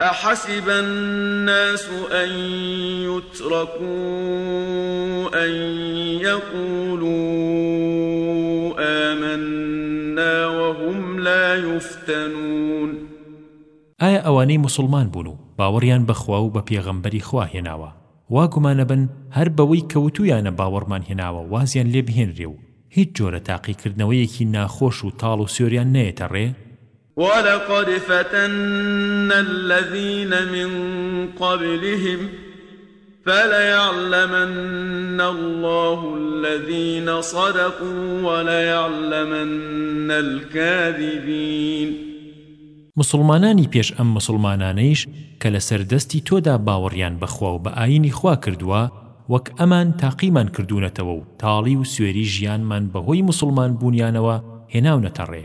احسب الناس ان یترکوا ان یقولوا آمنا وهم لا یفتنون ئایا ئەوانەی موسڵمان بوون و باوەڕیان بە خوا و بە پێغەمبەری خوا هێناوە وا گومان ئەبەن هەر بەوەی کە وتوویانە باوەڕمان هێناوە وازیان لێ بهێنرێ و هیچ جۆرە تاقیکردنەوەیەکی ناخۆش و تاڵ و سوێریان نەیەتە ڕێ؟ ولقد فتنا الذین من قبلهم فلیعلمن الله الذین صدقوا ولیعلمن الکاذبین موسڵمانانی پێش ئەم موسڵمانانەیش کە لەسەر دەستی تۆدا باوەڕیان بە خوا و بە ئایینی خوا کردووە وەک ئەمان تاقیمان کردوونەتەوە و تاڵی و سوێری ژیانمان بەهۆی موسڵمان بوونیانەوە هێناونەتە ڕێ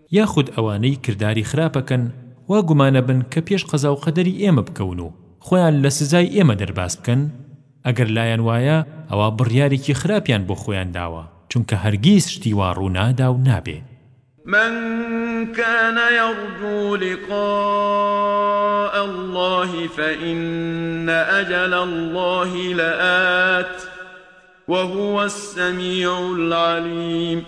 یاخود ئەوانەی کرداری خراپەکەن وا گومانەبن کە پێش قەزاو قەدەری ئێمە بکەون و خۆیان لە سزای ئێمە دەرباز بکەن؟ ئەگەر لایان وایە ئەوا بڕیارێکی خراپیان بۆ خۆیان داوە، چونکە هەرگیز شتی وا ڕوونادا و نابێ. من کان یرجو لقاء اللە فان اجل اللە لآت. وهو السمیع العلیم.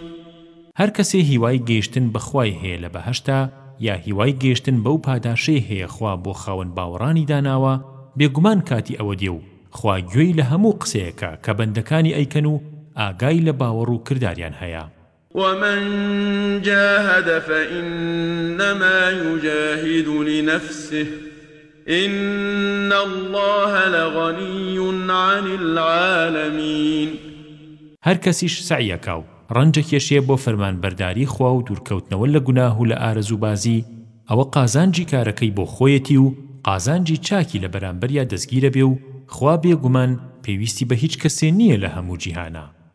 هەر کەسێ هیوای گەیشتن بە خوای هەیە لە بەهەشتا یا هیوای گەیشتن بەو پاداشەی هەیە خوا بۆ خاوەن باوەڕانی داناوە بێگومان کاتی ئەوە دێ و خوا گوێی لە هەموو قسەیەکە کە بەندەکانی ئەیکەن و ئاگای لە باوەڕ و کرداریان هەیە ومن جاهد فانما یجاهد لنفسه ان اللە لغنی عن العالمین. هەر کەسیش سەعیەکا و ڕەنجەکێشێ بۆ فەرمانبەرداریی خوا و دوورکەوتنەوە لە گوناه و لە ئارەزووبازی، ئەوە قازانجی کارەکەی بۆ خۆیەتی و قازانجی چاکی لە بەرامبەریا دەستگیرەبێ و خوا بێ گومان پێویستی بە هیچ کەسێ نییە لە هەموو جیهانا.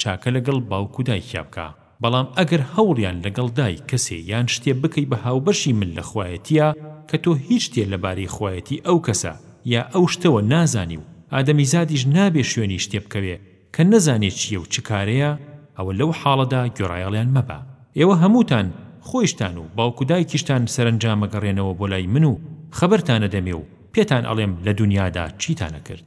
چاکە لەگەڵ باوک و دایکیا بکە بەڵام ئەگەر هەوڵیان لەگەڵ دایک کەسێ یان شتێ بکەی بە هاوبەشی من لە خوایەتیا کە تۆ هیچ شتێ لەبارەی خوایەتی ئەو کەسە یا ئەو شتەوە نازانی و ئادەمیزادیش نابێ شوێنی شتێ بکەوێ کە نەزانێ چیە و چ کارەیە ئەوە لەو حاڵەدا گوێڕایەڵیان مەبە ئێوە هەمووتان خۆیشتان و باوک و دایکیشتان سەرەنجام ئەگەڕێنەوە بۆ لای من و خەبەرتان ئەدەمێ و پێتان ئەڵێم لە دونیادا چیتان ئەکرد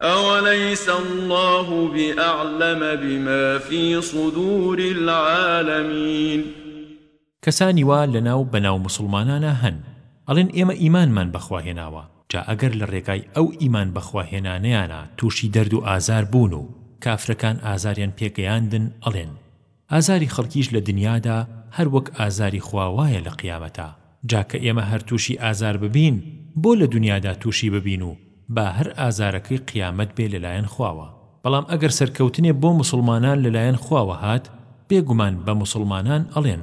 ئەوەلەیسە اللە بئەعلەم بما فی صدور العالمین. کەسانی وا لەناو بەناو موسڵمانانا هەن ئەڵێن ئێمە ئیمانمان بەخوا هێناوە جا ئەگەر لە ڕێگای ئەو ئیمان بەخوا هێنانەیانا توشی دەرد و ئازار بوون و کافرەکان ئازاریان پێ گەیاندن ئەڵێن ئازاری خەڵکیش لە دنیادا هەر وەک ئازاری خوا وایە لە قیامەتا، جا کە ئێمە هەر تووشی ئازار ببین بۆ لە دنیادا تووشی ببین و با هەر ئازارەکەی قیامەت بێ لە لایەن خواوە، بەڵام ئەگەر سەرکەوتنێ بۆ موسڵمانان لە لایەن خواوە هات بێ گومان بە موسڵمانان ئەڵێن،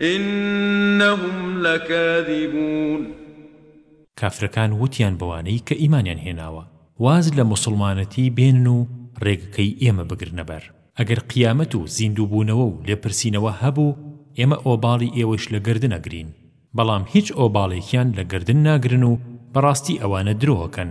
انهم لکاذبون. کافرەکان وتیان بەوانەی کە ئیمانیان هێناوە، واز لە موسڵمانەتی بێنن و ڕێگەکەی ئێمە بگرنە بەر، ئەگەر قیامەت و زیندووبوونەوە و لێپرسینەوە هەبوو، ئێمە ئۆباڵی ئێوەیش لە گەردن ئەگرین، بەڵام هیچ ئۆباڵێکیان لە گەردن ناگرن و بەڕاستی ئەوانە درۆ ئەکەن.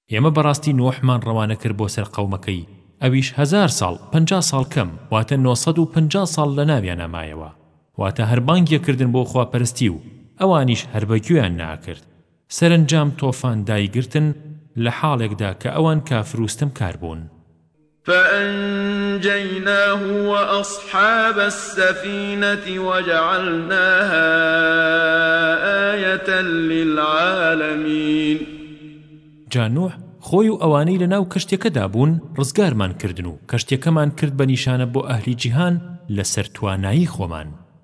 ئێمە بەڕاستی نوحمان ڕەوانە کرد بۆ سەر قەومەکەی ئەویش هەزار ساڵ پەنجا ساڵ کەم واتە نۆ سەد و پەنجا ساڵ لە ناویانا مایەوە واتە هەر بانگیە کردن بۆ خوا پەرستی و ئەوانیش هەر بە گوێیان نا ئەکرد سەرەنجام تۆفان دایگرتن لە حاڵێکدا کە ئەوان کافرو ستەمکار بوون. فأنجیناه وأصحاب السفینة وجعلناها آیة للعالمین جا نوح خۆی و ئەوانەی لەناو کەشتیەکەدا بوون ڕزگارمان کردن و کەشتیەکەمان کرد بە نیشانە بۆ ئەهلی جیهان لەسەر توانایی خۆمان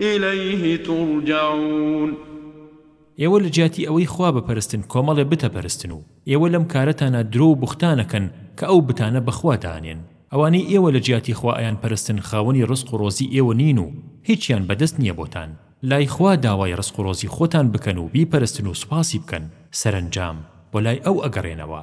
الیه ترجعون. ئێوە لە جیاتی ئەوەی خوا بپەرستن کۆمەڵێ بت ئەپەرستن و ئێوە لەم کارەتانا درۆ و بوختان ئەکەن کە ئەو بتانە بە خوا دانێن ئەوانەی ئێوە لە جیاتی خوا ئەیان پەرستن خاوەنی ڕزق و ڕۆزی ئێوە نین و هیچیان بە دەست نیە بۆتان لای خوا داوای ڕزق و ڕۆزی خۆتان بکەن و بیپەرستن و سوپاسی بکەن سەرەنجام بۆ لای ئەو ئەگەڕێنەوە.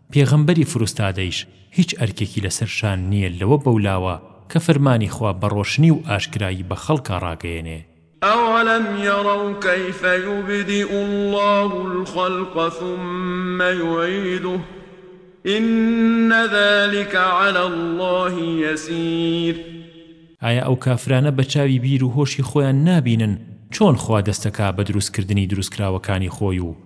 پێغەمبەری فروستادەیش هیچ ئەرکێکی لەسەر شان نییە لەوە بەولاوە کە فەرمانی خوا بە ڕۆشنی و ئاشکرایی بە خەڵکا ڕاگەیەنێ. ئەوەلەم یەڕەو کەیف یوبدیء اللە الخلق ثم یعیدە ان ذلک علی اللە یسیر. ئایا ئەو کافرانە بە چاوی بیر و هۆشی خۆیان نابینن چۆن خوا دەستەکا بە دروستکردنی دروستکراوەکانی خۆی و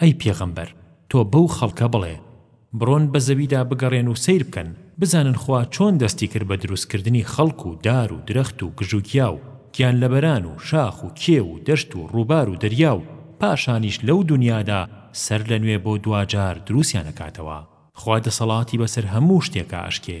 ئەی پێغەمبەر تۆ بەو خەڵکە بڵێ، بڕۆن بە زەویدا بگەڕێن و سەیر بکەن، بزانن خوا چۆن دەستی کرد بە دروستکردنی خەڵک و دار و درەخت و گژوگیا و گیانلەبەران و شاخ و کێو و دەشت و ڕووبار و دەریا و پاشانیش لەو دونیادا سەرلەنوێ بۆ دواجار دروستیان ئەکاتەوە. خوا دەسەڵاتی بەسەر هەموو شتێکا ئەشکێ.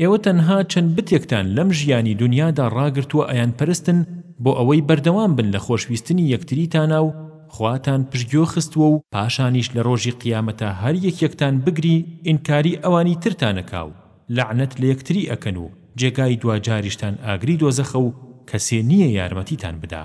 ئێوە تەنها چەند بتێکتان لەم ژیانی دونیادا ڕاگرتووە ئەیان پەرستن بۆ ئەوەی بەردەوام بن لە خۆشویستنی یەکتریتانا و خواتان پشتگوێ خستووە و پاشانیش لە ڕۆژی قیامەتا هەر یەکێکتان بگری ئینکاری ئەوانی ترتان ئەکا و لەعنەت لە یەکتری ئەکەن و جێگای دواجاریشتان ئاگری دۆزەخە و کەسێ نییە یارمەتیتان بدا.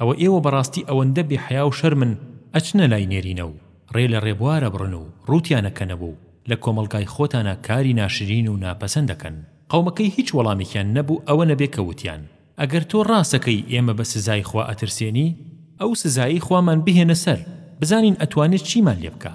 ئەوە ئێوە بەڕاستی ئەوەندە بێ حەیا و شەرمن ئەچنە لای نێرینە و ڕێ لە ڕێبوار ئەبڕن و ڕووتیان ئەکەنەوە و لە کۆمەڵگای خۆتانا کاری ناشرین و ناپەسەند ئەکەن قەومەکەی هیچ وەڵامێکیان نەبوو ئەوە نەبێ کە وتیان ئەگەر تۆ ڕاست ئەکەی ئێمە بە سزای خوا ئەترسێنی ئەو سزایەی خوامان بهێنە سەر بزانین ئەتوانێ چیمان لێ بکا.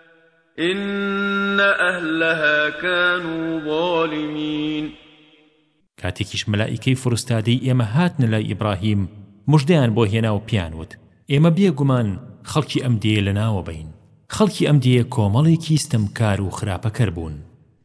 ان اهلها کانوا ظالمین کاتێکیش مەلائیکەی فروستادەی ئێمە هاتنە لای ئیبراهیم مژدەیان بۆ هێنا و پێیان وت ئێمە بێ گومان خەڵکی ئەم دێیە لەناوەبەین خەڵکی ئەم دێیە کۆمەڵێکی ستەمکار و خراپەکەر بوون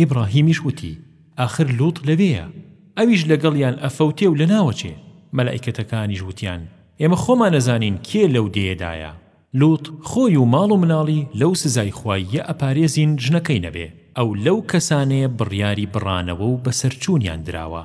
ئیبڕاهیمیش وتی، ئاخر لوط لەوێیە، ئەویش لەگەڵیان ئەفەوتێ و لەناوەچێ، مەلائیکەتەکانیش وتیان، ئێمە خۆمان ئەزانین کێ لەو دێیەدایە، لوط خۆی و ماڵ و مناڵی لەو سزای خواییە ئەپارێزین ژنەکەی نەبێ، ئەو لەو کەسانەیە بڕیاری بڕانەوە و بەسەرچوونیان دراوە.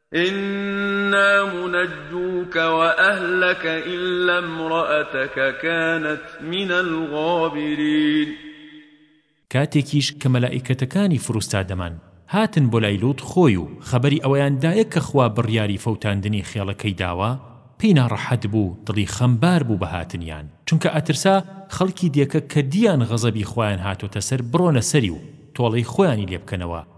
انا منجوک و اهلک الا امرأتک کانت من الغابرین کاتێکیش کە مەلائیکەتەکانی فروستادەمان هاتن بۆ لای لوط خۆی و خەبەری ئەوەیان دایە کە خوا بڕیاری فەوتاندنی خێڵەکەی داوە پێی ناڕەحەت بوو دڵی خەمبار بوو بە هاتنیان چونکە ئەترسا خەڵکی دێکە کە دییان غەزەبی خوایان هاتۆتە سەر بڕۆنە سەری و تۆڵەی خۆیانی لێ بکەنەوە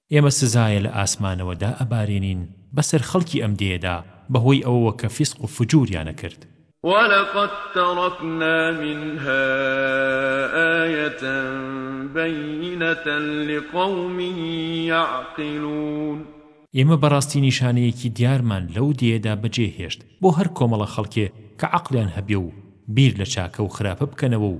ئێمە سزایە لە ئاسمانەوە دائەبارێنین بەسەر خەڵکی ئەم دێیەدا بەهۆی ئەوەوە کە فیسق و فجووریان کرد. ولقد ترکنا منها آیة بینة لقوم یعقلون. ئێمە بەڕاستی نیشانەیەکی دیارمان لەو دێیەدا بەجێ هێشت بۆ هەر کۆمەڵە خەڵکێ کە عەقڵیان هەبێ و بیر لە چاکە و خراپە بکەنەوە و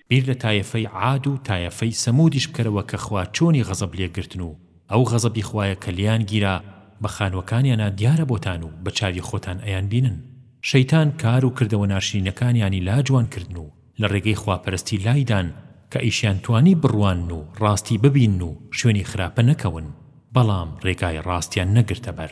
بیر لە تایەفەی عاد و تایەفەی سەمودیش بکەرەوە کە خوا چۆنی غەزەب لێ گرتن و ئەو غەزەبی خوایە کە لێیان گیرا بە خانوەکانیانا دیارە بۆتان و بە چاوی خۆتان ئەیان بینن شەیتان کار و کردەوە ناشرینەکانیانی لا جوان کردن و لە ڕێگەی خوا پەرستی لای دان کە ئیشیان توانی بڕوانن و ڕاستی ببینن و شوێنی خراپە نەکەون بەڵام ڕێگای ڕاستیان نەگرتە بەر.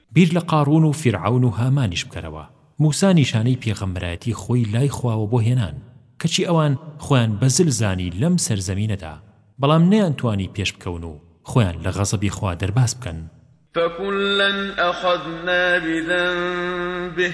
بیر لە قاڕون و فیرعەون و هامانیش بکەرەوە، موسا نیشانەی پێغەمبەرایەتی خۆی لای خواوە بۆ هێنان، کەچی ئەوان خۆیان بەزل زانی لەم سەر زەمینەدا، بەڵام نەیانتوانی پێش بکەون و خۆیان لە غەزەبی خوا دەرباز بکەن. فَکُلًّا أَخَذْنَا بِذَنبِهِ،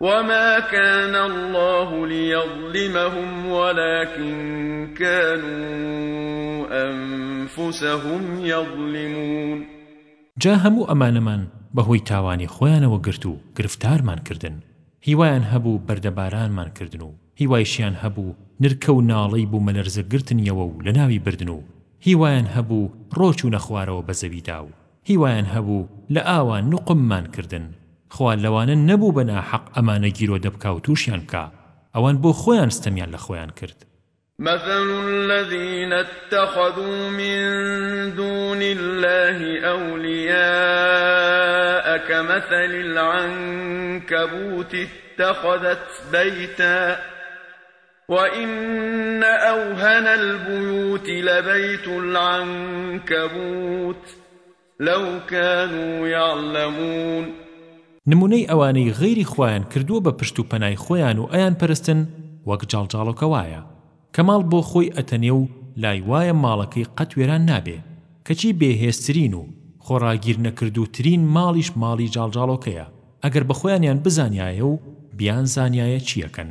وما كان الله ليظلمهم ولكن كانوا أنفسهم يظلمون جا هەموو ئەمانەمان بەهۆی تاوانی خۆیانەوە گرت و گرفتارمان کردن هیوایان هەبوو بەردە بارانمان کردن و هیوایشیان هەبوو نرکە و ناڵەی بومەلەرزە گرتنیەوە و لەناوی بردن و هیوایان هەبوو ڕۆچوونە خوارەوە بەزەویدا و هیوایان هەبوو لە ئاوا نوقممان کردن خوا لەوانە نەبوو بە ناحەق ئەمانە گیرۆدە بکا و تووشیان بکا ئەوان بۆ خۆیان ستەمیان لە خۆیان کرد. مثل الذین اتخذوا من دون الله اولیاء کمثل العنکبوت اتخذت بیتا وَإِنَّ أَوْهَنَ الْبُیُوتِ لَبَیْتُ الْعَنکَبُوتِ لَوْ کَانُوا یَعْلَمُونَ. نمونەی ئەوانەی غەیری خوایان کردووە بە پشت و پەنای خۆیان و ئەیان پەرستن وەک جاڵجاڵۆکە وایە کە ماڵ بۆ خۆی ئەتەنێ و لای وایە ماڵەکەی قەت وێران نابێ کەچی بێ هێزترین و خۆڕاگیرنەکردوو ترین ماڵیش ماڵی جاڵجاڵۆکەیە ئەگەر بەخۆیانیان بزانیایە و بیانزانیایە چیەکەن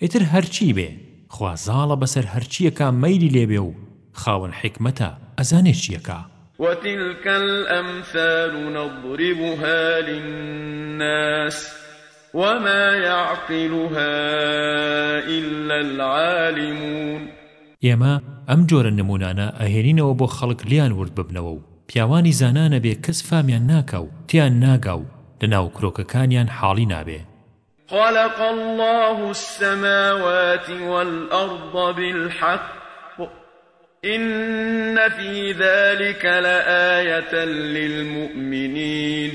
ئیتر هەرچی بێ خوا زاڵە بەسەر هەرچیەکا مەیلی لێبێ و خاوەن حیکمەتە ئەزانێ چیەکا. وتلک الامثال نضربها للناس وما یعقلها الا العالمون. ئێمە ئەم جۆرە نمونانە ئەهێنینەوە بۆ خەڵک لێیان ورد ببنەوە و پیاوانی زانانە بێ کەس فامیان ناکا و تێیان ناگا و لەناو کرۆکەکانیان حاڵی نابێ. خلق الله السماوات والأرض بالحق إن في ذلك لآية للمؤمنين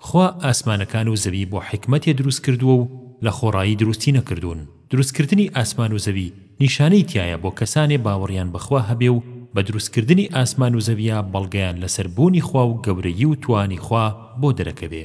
خوا ئاسمانەکان و زەوی بۆ حیکمەتێ دروست کردووە و لە خۆڕایی دروستی نەکردوون دروستکردنی ئاسمان و زەوی نیشانەی تیایە بۆ کەسانێ باوەڕیان بەخوا هەبێ و بە دروستکردنی ئاسمان و زەویا بەڵگەیان لەسەر بوونی خوا و گەورەیی و توانی خوا بۆ دەرەکەوێ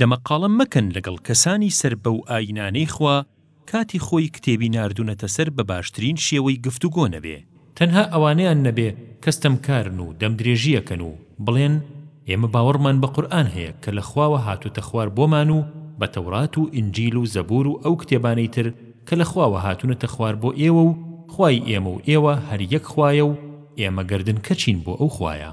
دەمەقاڵە مەکەن لەگەڵ کەسانی سەر بەو ئاینانەی خوا کاتی خۆی کتێبی ناردونەتە سەر بە باشترین شێوەی گفتوگۆ نەبێ، تەنها ئەوانەیان نەبێ کە ستەمکارن و دەم درێژی ئەکەن و بڵێن ئێمە باوەڕمان بە قورئان هەیە کە لە خواوە هاتۆتە خوار بۆمان و بە تەورات و ئینجیل و زەبور و ئەو کتێبانەی تر کە لە خواوە هاتونەتە خوار بۆ ئێوە و خوای ئێمە و ئێوە هەر یەک خوایە و ئێمە گەردنکەچین بۆ ئەو خوایە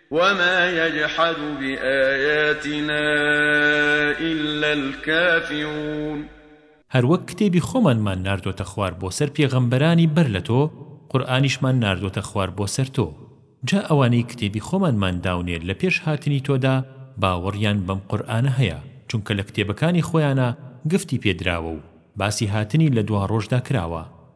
وما یجحد بآیاتنا الا الکافرون. هەر وەک کتێبی خۆمانمان ناردووەتە خوار بۆ سەر پێغەمبەرانی بەر لە تۆ، قورئانیشمان ناردووەتە خوار بۆ سەر تۆ، جا ئەوانەی کتێبی خۆمانمان داونێ لە پێش هاتنی تۆدا باوەڕیان بەم قورئانە هەیە، چونکە لە کتێبەکانی خۆیانا گفتی پێ دراوە و باسی هاتنی لە دواڕۆژدا کراوە.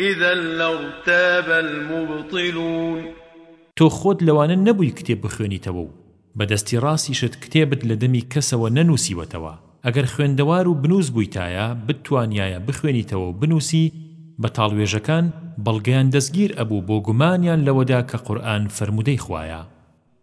اذا لارتاب المبطلون. تۆ خۆت لەوانە نەبووی کتێب بخوێنیتەوە و بە دەستی ڕاستیشت کتێبت لە دەمی کەسەوە نەنووسیوەتەوە، ئەگەر خوێندەوار و بنووس بوویتایە بتتوانیایە بخوێنیتەوە و بنووسی، بەتاڵوێژەکان بەڵگەیان دەستگیر ئەبوو بۆ گومانیان لەوەدا کە قورئان فەرموودەی خوایە.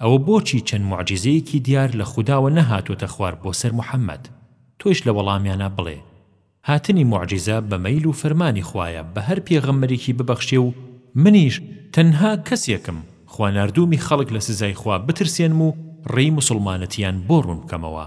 ئەوە بۆچی چەند موعجیزەیەکی دیار لە خوداوە نەهاتۆتە خوار بۆ سەر محمد؟ تۆیش لە وەڵامیانا بڵێ، هاتنی موعجیزە بە مەیل و فەرمانی خوایە بە هەر پێغەمبەرێکی ببەخشێ و منیش تەنها کەسێکم خوا ناردوومی خەڵک لە سزای خوا بترسێنم و ڕێی موسوڵمانەتیان بۆ ڕوون بکەمەوە.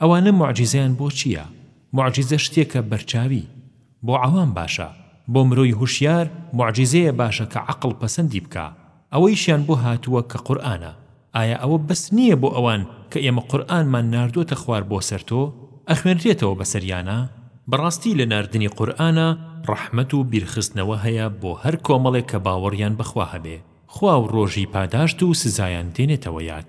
ئەوانە موعجیزەیان بۆ چیە موعجیزە شتێکە بەرچاوی بۆ عەوام باشە بۆ مرۆی هوشیار موعجیزەیە باشە کە عەقڵ پەسەندی بکا ئەوەیشیان بۆ هاتووە کە قورئانە ئایا ئەوە بەس نیە بۆ ئەوان کە ئێمە قورئانمان ناردۆتە خوار بۆ سەر تۆ ئەخوێنرێتەوە بەسەریانا بەڕاستی لە ناردنی قورئانا ڕەحمەت و بیرخستنەوە هەیە بۆ هەر کۆمەڵێک کە باوەڕیان بە خوا هەبێ خوا و ڕۆژی پاداشت و سزایان دێنێتەوە یاد.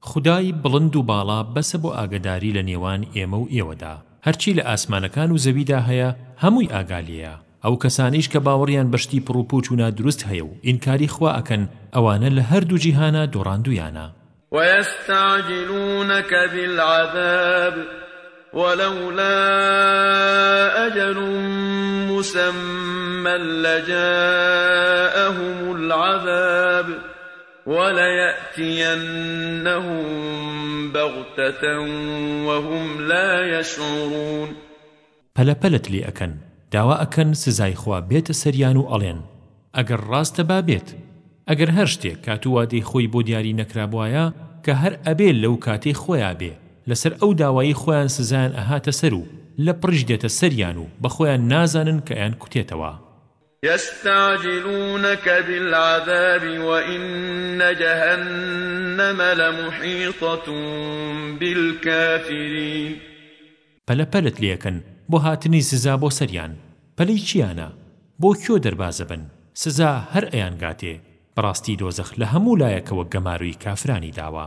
خودای بڵند و باڵا بەسە بۆ ئاگەداری لە نێوان ئێمە و ئێوەدا. هەرچی لە ئاسمانەکان و زەویدا هەیە هەمووی ئاگا لێیە. ئەو کەسانەیش کە باوەڕیان بە شتی پڕوپووچ و نادروست هەیە و ئینکاری خوا ئەکەن، ئەوانە لە هەر دوو جیهانا دۆڕاندوویانە. وَیَستَعْجِلُونَکَ بِالْعَذَابِ وَلَوْلَا أَجَلٌ مُّسَمًّى لَّجَاءَهُمُ الْعَذَابُ. وَلَیَأْتِیَنَّهُم بَغْتَةً وَهُمْ لَا یَشْعُرُونَ پەلە پەلەت لێ ئەکەن داوا ئەکەن سزای خوا بێتە سەریان و ئەڵێن، ئەگەر ڕاستە با بێت، ئەگەر هەر شتێک کات و وادەی خۆی بۆ دیاری نەکرابوایە کە هەر ئەبێ لەو کاتەی خۆیا بێ لەسەر ئەو داوایەی خۆیان سزایان ئەهاتە سەر و لەپڕیش دێتە سەریان و بەخۆیان نازانن کە ئەیانکوتێتەوە. یستعجلونک بالعذاب وان جهنم لمحیطة بالکافرین پەلە پەلت لێکەن بۆ هاتنی سزا بۆ سەریان پەلەی چیانە بۆ کوێ دەربازەبن سزا هەر ئەیانگاتێ بەڕاستی دۆزەخ لە هەموو لایەکەوە گەمارۆی کافرانی داوە.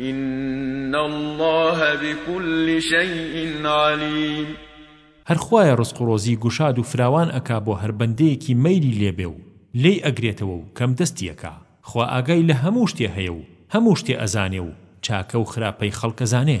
ان اللە بکل شیء علیم. هەر خوایە ڕزق و ڕۆزی گوشاد و فراوان ئەکا بۆ هەر بەندەیەکی مەیلی لێ بێ و لێی ئەگرێتەوە و کەم دەستی ئەکا خوا ئاگای لە هەموو شتێ هەیە و هەموو شتێ ئەزانێ و چاکە و خراپەی خەڵک ئەزانێ.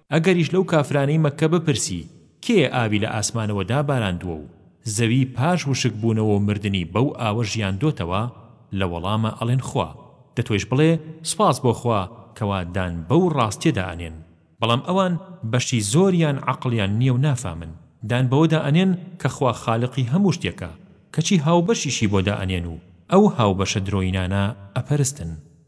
ئەگەریش لەو کافرانەی مەککە بپرسی کێیە ئاوی لە ئاسمانەوە داباراندووە و زەوی پاش وشک بوونەوە و مردنی بەو ئاوە ژیاندۆتەوە، لە وەڵاما ئەڵێن خوا، دە تۆیش بڵێ سوپاس بۆ خوا کەوا دان بەو ڕاستیەدا ئەنێن، بەڵام ئەوان بەشی زۆریان عەقڵیان نیە و نافامن، دان بەوەدا ئەنێن کە خوا خالقی هەموو شتێکە، کەچی هاوبەشیشی بۆ دائەنێن و ئەو هاوبەشە درۆینانە ئەپەرستن.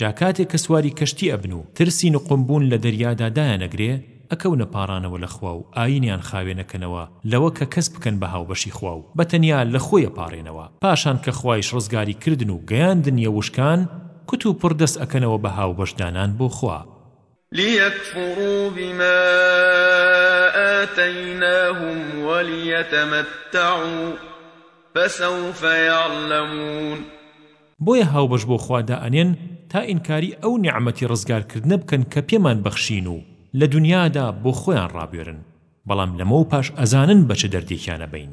جا کاتێ کە سواری کەشتی ئەبن و ترسی نقوم بوون لە دەریادا دایانەگرێ، ئەکەونە پاڕانەوە لە خوا و ئایینیان خاوێن ئەکەنەوە لەوە کە کەس بکەن بە هاوبەشی خوا و بە تەنیا لە خۆی ئەپاڕێنەوە، پاشان کە خوایش ڕزگاری کردن و گەیاندنیە وشکان، کوت و پڕ دەست ئەکەنەوە بە هاوبەش دانان بۆ خوا. لیکفروا بما آتیناهم ولیتمتعوا فسوف یعلمون بۆیە هاوبەش بۆ خوا دائەنێن تا ئینکاری ئەو نیعمەتی ڕزگارکردنە بکەن کە پێمان بەخشین و لە دونیادا بۆ خۆیان ڕابوێرن بەڵام لەمەو پاش ئەزانن بە چ دەردێکیانە بەین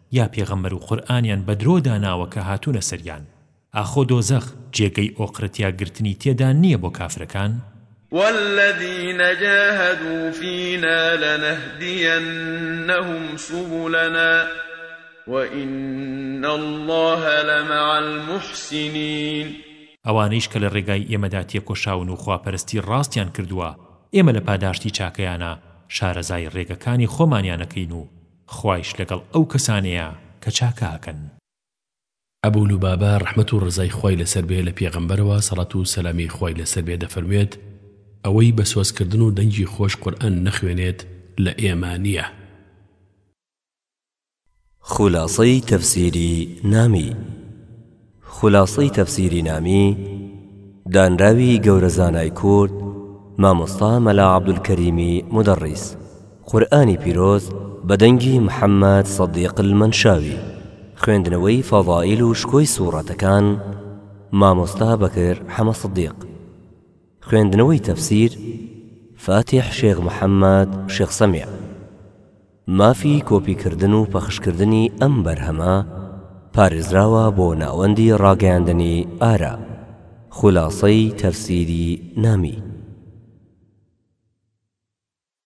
یا پێغەمبەر و قورئانیان بە درۆ داناوە کە هاتوونە سەریان. ئاخۆ دۆزەخ جێگەی ئۆقرەتیا گرتنی تێدا نییە بۆ کافرەکان؟ والذین جاهدوا فینا لنهدینهم سبلنا وان الله لمع المحسنین. ئەوانەیش کە لە ڕێگای ئێمەدا تێکۆشاون و خواپەرستی ڕاستیان کردووە، ئێمە لە پاداشتی چاکەیانا شارەزای ڕێگەکانی خۆمانیانەکەین و خوایش لەگەڵ ئەو کەسانەیە کە چاکە ئەکەن. ئەبو لوبابە ڕەحمەت و ڕەزای خوای لەسەر بێ لە پێغەمبەرەوە سەڵات و سەلامی خوای لەسەر بێ دەفەرموێت، ئەوەی بە سۆز کردن و دەنگی خۆش قورئان نەخوێنێت لە ئێمە نیە. خولاسەی تەفسیری نامی. خولاسەی تەفسیری نامی، دانراوی گەورە زانای کورد مامۆستا مەلا عەبدولکەریمی مودەڕیس. قورئانی پیرۆز بە دەنگی محەممەد سەدیق المەنشاوی. خوێندنەوەی فەزائیل و شکۆی سووڕەتەکان، مامۆستا بەکر حەمە سدیق. خوێندنەوەی تەفسیر، فاتیح شێخ محەممەد شێخ سەمیع. مافی کۆپی کردن و پەخشکردنی ئەم بەرهەمە پارێزراوە بۆ ناوەندی ڕاگەیاندنی ئارا خولاسەی تەفسیری نامی.